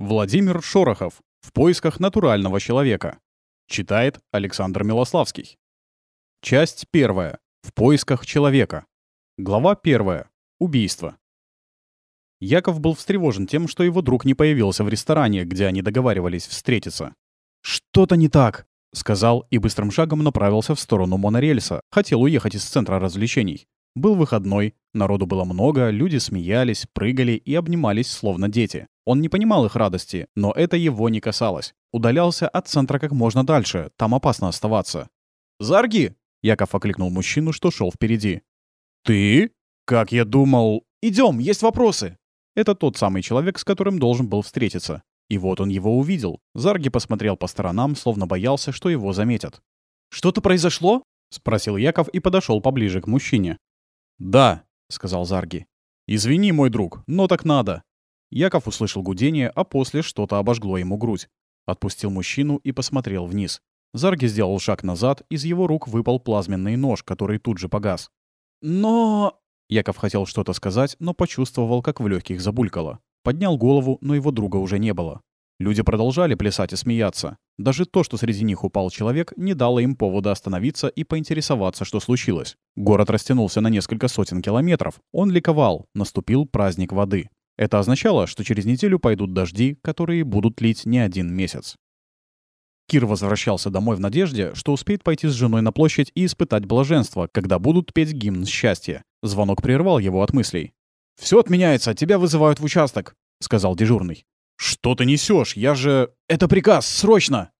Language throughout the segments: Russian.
Владимир Шорохов. В поисках натурального человека. Читает Александр Милославский. Часть первая. В поисках человека. Глава первая. Убийство. Яков был встревожен тем, что его друг не появился в ресторане, где они договаривались встретиться. «Что-то не так», — сказал и быстрым шагом направился в сторону монорельса. Хотел уехать из центра развлечений. Был выходной, народу было много, люди смеялись, прыгали и обнимались, словно дети. Он не понимал их радости, но это его не касалось. Удалялся от центра как можно дальше, там опасно оставаться. «Зарги!» — Яков окликнул мужчину, что шел впереди. «Ты? Как я думал...» Идем, есть вопросы!» Это тот самый человек, с которым должен был встретиться. И вот он его увидел. Зарги посмотрел по сторонам, словно боялся, что его заметят. «Что-то произошло?» — спросил Яков и подошел поближе к мужчине. «Да», — сказал Зарги. «Извини, мой друг, но так надо». Яков услышал гудение, а после что-то обожгло ему грудь. Отпустил мужчину и посмотрел вниз. Зарги сделал шаг назад, из его рук выпал плазменный нож, который тут же погас. «Но...» Яков хотел что-то сказать, но почувствовал, как в легких забулькало. Поднял голову, но его друга уже не было. Люди продолжали плясать и смеяться. Даже то, что среди них упал человек, не дало им повода остановиться и поинтересоваться, что случилось. Город растянулся на несколько сотен километров. Он ликовал. Наступил праздник воды. Это означало, что через неделю пойдут дожди, которые будут лить не один месяц. Кир возвращался домой в надежде, что успеет пойти с женой на площадь и испытать блаженство, когда будут петь гимн счастья. Звонок прервал его от мыслей. «Все отменяется, тебя вызывают в участок», — сказал дежурный. «Что ты несешь? Я же... Это приказ! Срочно!»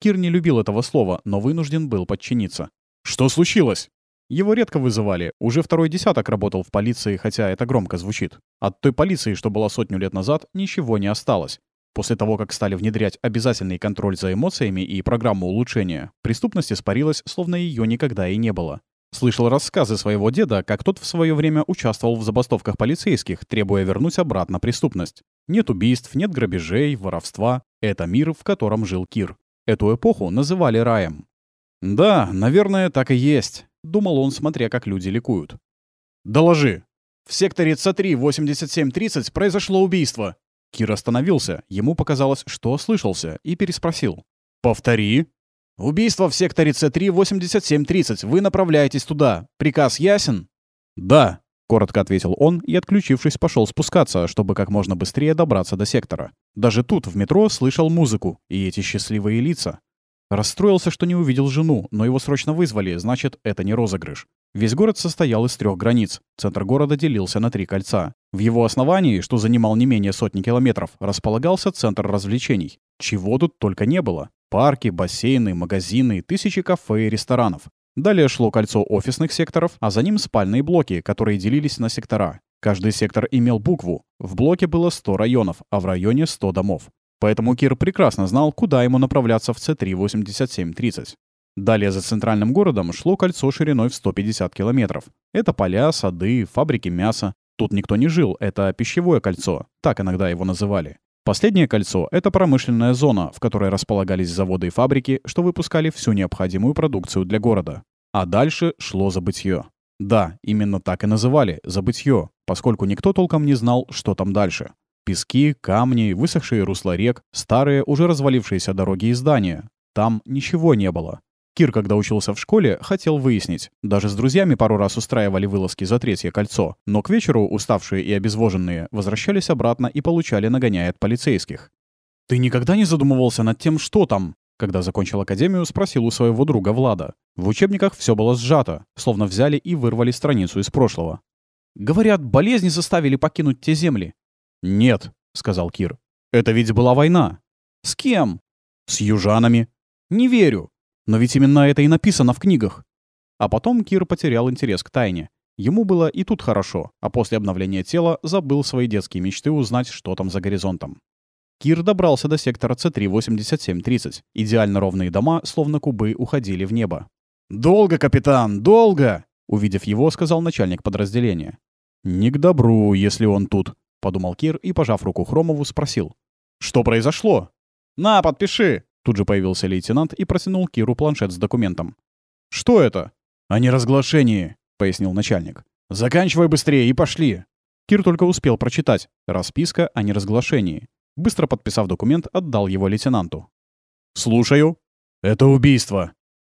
Кир не любил этого слова, но вынужден был подчиниться. «Что случилось?» Его редко вызывали. Уже второй десяток работал в полиции, хотя это громко звучит. От той полиции, что была сотню лет назад, ничего не осталось. После того, как стали внедрять обязательный контроль за эмоциями и программу улучшения, преступность испарилась, словно ее никогда и не было. Слышал рассказы своего деда, как тот в свое время участвовал в забастовках полицейских, требуя вернуть обратно преступность. Нет убийств, нет грабежей, воровства. Это мир, в котором жил Кир. Эту эпоху называли раем. «Да, наверное, так и есть», — думал он, смотря, как люди ликуют. «Доложи. В секторе Ц3 8730 произошло убийство». Кир остановился. Ему показалось, что ослышался, и переспросил. «Повтори». «Убийство в секторе С3 8730. Вы направляетесь туда. Приказ ясен?» «Да», — коротко ответил он и, отключившись, пошел спускаться, чтобы как можно быстрее добраться до сектора. Даже тут, в метро, слышал музыку и эти счастливые лица. Расстроился, что не увидел жену, но его срочно вызвали, значит, это не розыгрыш. Весь город состоял из трех границ. Центр города делился на три кольца. В его основании, что занимал не менее сотни километров, располагался центр развлечений. Чего тут только не было. Парки, бассейны, магазины, тысячи кафе и ресторанов. Далее шло кольцо офисных секторов, а за ним спальные блоки, которые делились на сектора. Каждый сектор имел букву. В блоке было 100 районов, а в районе 100 домов. Поэтому Кир прекрасно знал, куда ему направляться в С3-8730. Далее за центральным городом шло кольцо шириной в 150 километров. Это поля, сады, фабрики мяса. Тут никто не жил, это пищевое кольцо, так иногда его называли. Последнее кольцо — это промышленная зона, в которой располагались заводы и фабрики, что выпускали всю необходимую продукцию для города. А дальше шло забытье. Да, именно так и называли — забытье, поскольку никто толком не знал, что там дальше. Пески, камни, высохшие русла рек, старые, уже развалившиеся дороги и здания. Там ничего не было. Кир, когда учился в школе, хотел выяснить. Даже с друзьями пару раз устраивали вылазки за третье кольцо. Но к вечеру, уставшие и обезвоженные, возвращались обратно и получали нагоняя от полицейских. «Ты никогда не задумывался над тем, что там?» Когда закончил академию, спросил у своего друга Влада. В учебниках все было сжато, словно взяли и вырвали страницу из прошлого. «Говорят, болезни заставили покинуть те земли». «Нет», — сказал Кир. «Это ведь была война». «С кем?» «С южанами». «Не верю. Но ведь именно это и написано в книгах. А потом Кир потерял интерес к тайне. Ему было и тут хорошо, а после обновления тела забыл свои детские мечты узнать, что там за горизонтом. Кир добрался до сектора С3-8730. Идеально ровные дома, словно кубы, уходили в небо. «Долго, капитан, долго!» Увидев его, сказал начальник подразделения. «Не к добру, если он тут», — подумал Кир и, пожав руку Хромову, спросил. «Что произошло?» «На, подпиши!» Тут же появился лейтенант и протянул Киру планшет с документом. «Что это?» «О неразглашении», — пояснил начальник. «Заканчивай быстрее и пошли». Кир только успел прочитать. Расписка о неразглашении. Быстро подписав документ, отдал его лейтенанту. «Слушаю». «Это убийство».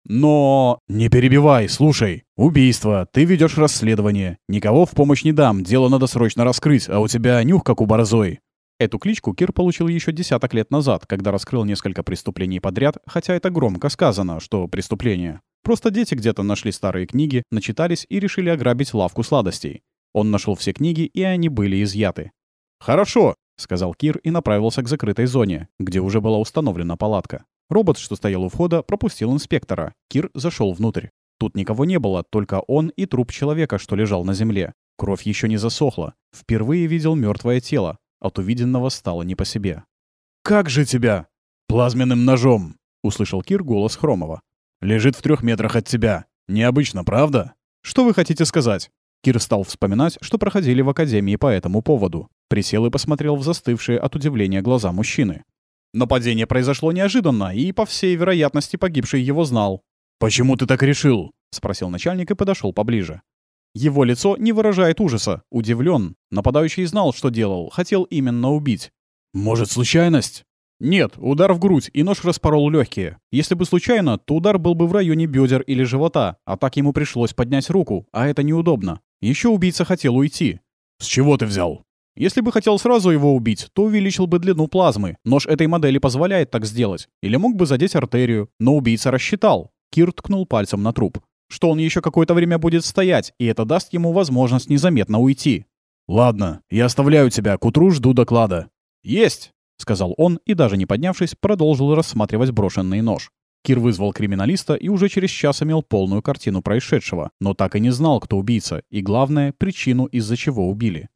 «Но...» «Не перебивай, слушай. Убийство. Ты ведешь расследование. Никого в помощь не дам. Дело надо срочно раскрыть, а у тебя нюх, как у борзой». Эту кличку Кир получил еще десяток лет назад, когда раскрыл несколько преступлений подряд, хотя это громко сказано, что преступление. Просто дети где-то нашли старые книги, начитались и решили ограбить лавку сладостей. Он нашел все книги, и они были изъяты. «Хорошо», — сказал Кир и направился к закрытой зоне, где уже была установлена палатка. Робот, что стоял у входа, пропустил инспектора. Кир зашел внутрь. Тут никого не было, только он и труп человека, что лежал на земле. Кровь еще не засохла. Впервые видел мертвое тело. От увиденного стало не по себе. «Как же тебя?» «Плазменным ножом!» — услышал Кир голос Хромова. «Лежит в трех метрах от тебя. Необычно, правда?» «Что вы хотите сказать?» Кир стал вспоминать, что проходили в Академии по этому поводу. Присел и посмотрел в застывшие от удивления глаза мужчины. Нападение произошло неожиданно, и, по всей вероятности, погибший его знал. «Почему ты так решил?» — спросил начальник и подошел поближе. Его лицо не выражает ужаса, удивлен. Нападающий знал, что делал, хотел именно убить. «Может, случайность?» «Нет, удар в грудь, и нож распорол легкие. Если бы случайно, то удар был бы в районе бедер или живота, а так ему пришлось поднять руку, а это неудобно. Еще убийца хотел уйти». «С чего ты взял?» Если бы хотел сразу его убить, то увеличил бы длину плазмы. Нож этой модели позволяет так сделать. Или мог бы задеть артерию, но убийца рассчитал. Кир ткнул пальцем на труп что он еще какое-то время будет стоять, и это даст ему возможность незаметно уйти. «Ладно, я оставляю тебя, к утру жду доклада». «Есть!» — сказал он и, даже не поднявшись, продолжил рассматривать брошенный нож. Кир вызвал криминалиста и уже через час имел полную картину происшедшего, но так и не знал, кто убийца, и, главное, причину, из-за чего убили.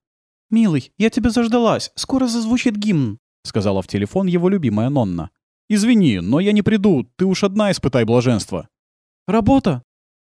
«Милый, я тебя заждалась. Скоро зазвучит гимн», — сказала в телефон его любимая Нонна. «Извини, но я не приду. Ты уж одна испытай блаженство». «Работа?»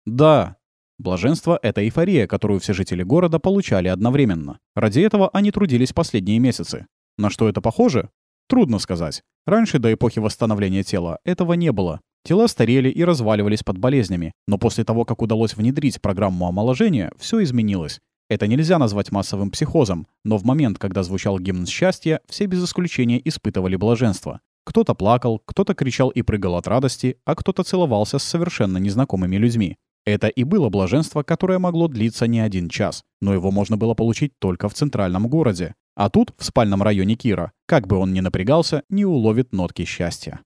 Да. Блаженство — это эйфория, которую все жители города получали одновременно. Ради этого они трудились последние месяцы. На что это похоже? Трудно сказать. Раньше, до эпохи восстановления тела, этого не было. Тела старели и разваливались под болезнями, но после того, как удалось внедрить программу омоложения, все изменилось. Это нельзя назвать массовым психозом, но в момент, когда звучал гимн счастья, все без исключения испытывали блаженство. Кто-то плакал, кто-то кричал и прыгал от радости, а кто-то целовался с совершенно незнакомыми людьми. Это и было блаженство, которое могло длиться не один час, но его можно было получить только в центральном городе. А тут, в спальном районе Кира, как бы он ни напрягался, не уловит нотки счастья.